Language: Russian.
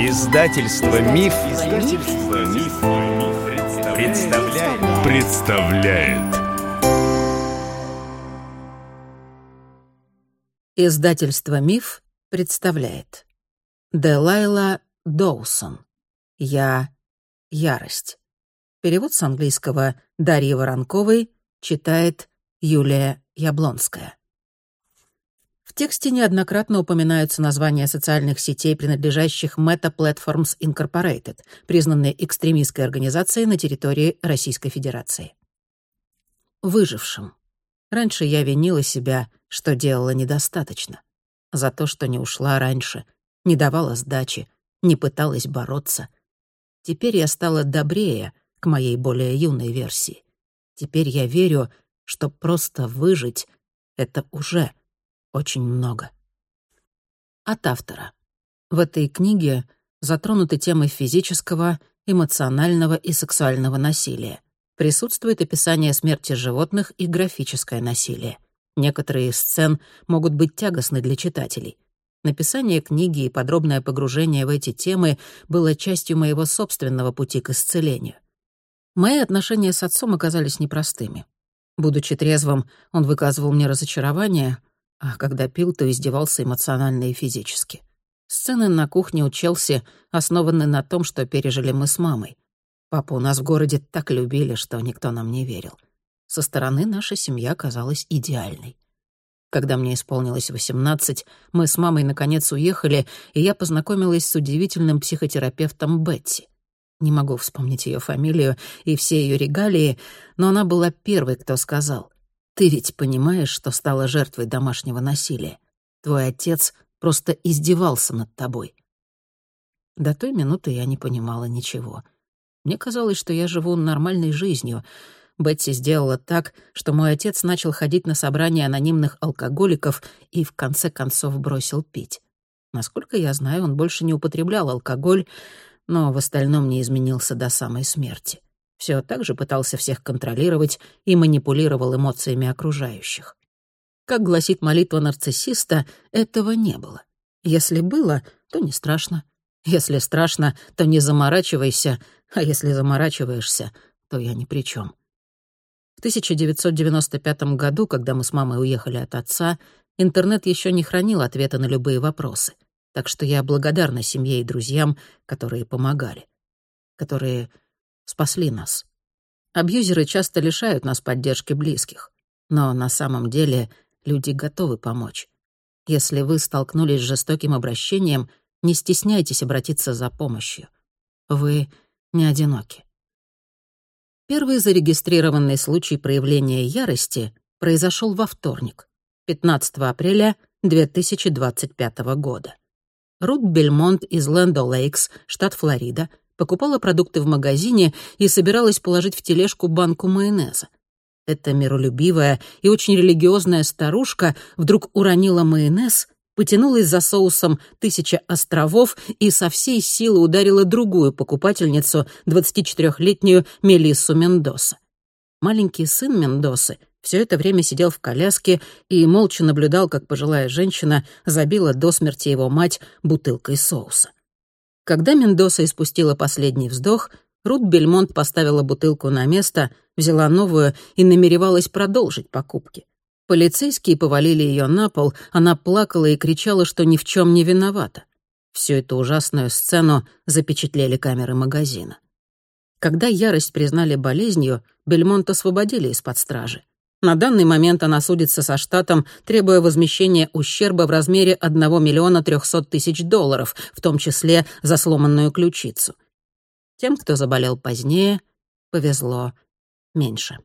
Издательство Миф, Издательство Миф, представляет. представляет. Издательство Миф представляет. Делайла Доусон. Я — ярость. Перевод с английского Дарьи Воронковой читает Юлия Яблонская. Тексте неоднократно упоминаются названия социальных сетей, принадлежащих Meta Platforms Incorporated, признанной экстремистской организацией на территории Российской Федерации. Выжившим. Раньше я винила себя, что делала недостаточно. За то, что не ушла раньше, не давала сдачи, не пыталась бороться. Теперь я стала добрее к моей более юной версии. Теперь я верю, что просто выжить — это уже очень много. От автора. В этой книге затронуты темы физического, эмоционального и сексуального насилия. Присутствует описание смерти животных и графическое насилие. Некоторые из сцен могут быть тягостны для читателей. Написание книги и подробное погружение в эти темы было частью моего собственного пути к исцелению. Мои отношения с отцом оказались непростыми. Будучи трезвым, он выказывал мне разочарование, а когда пил, то издевался эмоционально и физически. Сцены на кухне у Челси основаны на том, что пережили мы с мамой. Папу у нас в городе так любили, что никто нам не верил. Со стороны наша семья казалась идеальной. Когда мне исполнилось 18, мы с мамой наконец уехали, и я познакомилась с удивительным психотерапевтом Бетти. Не могу вспомнить ее фамилию и все ее регалии, но она была первой, кто сказал — ты ведь понимаешь, что стала жертвой домашнего насилия. Твой отец просто издевался над тобой. До той минуты я не понимала ничего. Мне казалось, что я живу нормальной жизнью. Бетси сделала так, что мой отец начал ходить на собрания анонимных алкоголиков и в конце концов бросил пить. Насколько я знаю, он больше не употреблял алкоголь, но в остальном не изменился до самой смерти все так же пытался всех контролировать и манипулировал эмоциями окружающих. Как гласит молитва нарциссиста, этого не было. Если было, то не страшно. Если страшно, то не заморачивайся, а если заморачиваешься, то я ни при чем. В 1995 году, когда мы с мамой уехали от отца, интернет еще не хранил ответа на любые вопросы, так что я благодарна семье и друзьям, которые помогали, которые спасли нас. Абьюзеры часто лишают нас поддержки близких, но на самом деле люди готовы помочь. Если вы столкнулись с жестоким обращением, не стесняйтесь обратиться за помощью. Вы не одиноки. Первый зарегистрированный случай проявления ярости произошел во вторник, 15 апреля 2025 года. Рут Бельмонт из Лэндо Лейкс, штат Флорида, покупала продукты в магазине и собиралась положить в тележку банку майонеза. Эта миролюбивая и очень религиозная старушка вдруг уронила майонез, потянулась за соусом «Тысяча островов» и со всей силы ударила другую покупательницу, 24-летнюю Мелиссу Мендоса. Маленький сын Мендосы все это время сидел в коляске и молча наблюдал, как пожилая женщина забила до смерти его мать бутылкой соуса. Когда Мендоса испустила последний вздох, Рут Бельмонт поставила бутылку на место, взяла новую и намеревалась продолжить покупки. Полицейские повалили ее на пол, она плакала и кричала, что ни в чем не виновата. Всю эту ужасную сцену запечатлели камеры магазина. Когда ярость признали болезнью, Бельмонт освободили из-под стражи. На данный момент она судится со штатом, требуя возмещения ущерба в размере 1 миллиона 300 тысяч долларов, в том числе за сломанную ключицу. Тем, кто заболел позднее, повезло меньше.